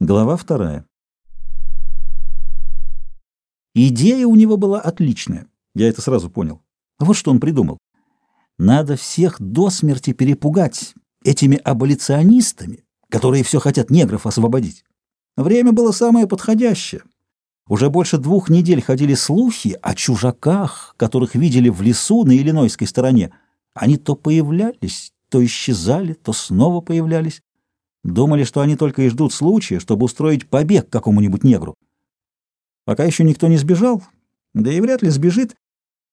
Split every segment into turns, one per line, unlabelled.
Глава вторая. Идея у него была отличная, я это сразу понял. Вот что он придумал. Надо всех до смерти перепугать этими аболиционистами, которые все хотят негров освободить. Время было самое подходящее. Уже больше двух недель ходили слухи о чужаках, которых видели в лесу на Иллинойской стороне. Они то появлялись, то исчезали, то снова появлялись. Думали, что они только и ждут случая, чтобы устроить побег какому-нибудь негру. Пока еще никто не сбежал, да и вряд ли сбежит,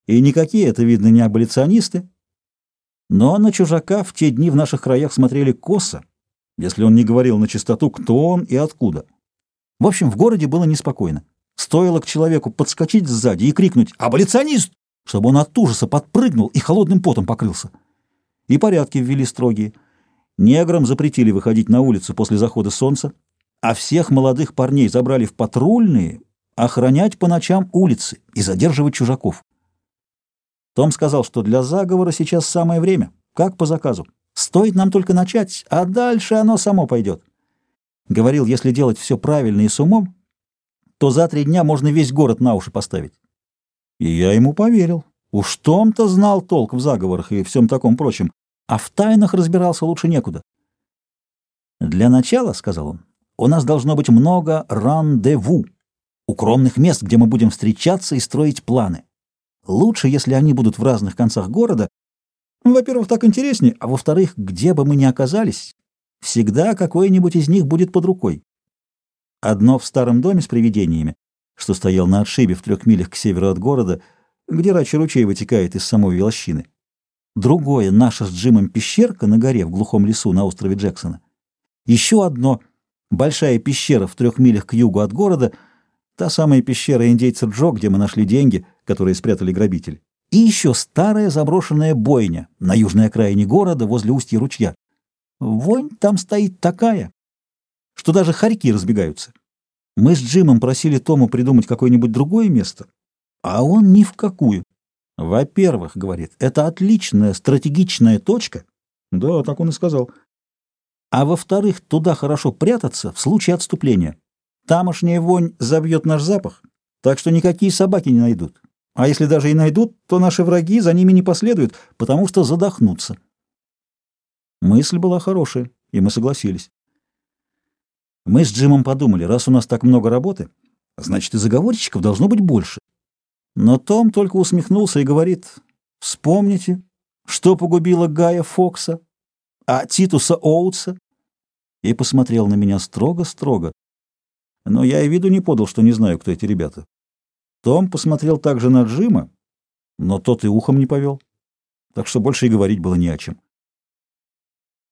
и никакие это, видно, не аболиционисты. Но на чужака в те дни в наших краях смотрели косо, если он не говорил на чистоту, кто он и откуда. В общем, в городе было неспокойно. Стоило к человеку подскочить сзади и крикнуть «Аболиционист!», чтобы он от ужаса подпрыгнул и холодным потом покрылся. И порядки ввели строгие – Неграм запретили выходить на улицу после захода солнца, а всех молодых парней забрали в патрульные охранять по ночам улицы и задерживать чужаков. Том сказал, что для заговора сейчас самое время, как по заказу. Стоит нам только начать, а дальше оно само пойдет. Говорил, если делать все правильно и с умом, то за три дня можно весь город на уши поставить. И я ему поверил. Уж Том-то знал толк в заговорах и всем таком прочем, а в тайнах разбирался лучше некуда. «Для начала, — сказал он, — у нас должно быть много рандеву, укромных мест, где мы будем встречаться и строить планы. Лучше, если они будут в разных концах города. Во-первых, так интереснее, а во-вторых, где бы мы ни оказались, всегда какой-нибудь из них будет под рукой. Одно в старом доме с привидениями, что стоял на отшибе в трех милях к северу от города, где рачий ручей вытекает из самой лощины. Другое — наша с Джимом пещерка на горе в глухом лесу на острове Джексона. Еще одно — большая пещера в трех милях к югу от города, та самая пещера индейца Джо, где мы нашли деньги, которые спрятали грабители. И еще старая заброшенная бойня на южной окраине города возле устья ручья. Вонь там стоит такая, что даже хорьки разбегаются. Мы с Джимом просили Тому придумать какое-нибудь другое место, а он ни в какую. Во-первых, говорит, это отличная стратегичная точка. Да, так он и сказал. А во-вторых, туда хорошо прятаться в случае отступления. Тамошняя вонь забьет наш запах, так что никакие собаки не найдут. А если даже и найдут, то наши враги за ними не последуют, потому что задохнутся. Мысль была хорошая, и мы согласились. Мы с Джимом подумали, раз у нас так много работы, значит и заговорщиков должно быть больше. Но Том только усмехнулся и говорит, «Вспомните, что погубило Гая Фокса, а Титуса Оутса?» И посмотрел на меня строго-строго. Но я и виду не подал, что не знаю, кто эти ребята. Том посмотрел также на Джима, но тот и ухом не повел. Так что больше и говорить было не о чем.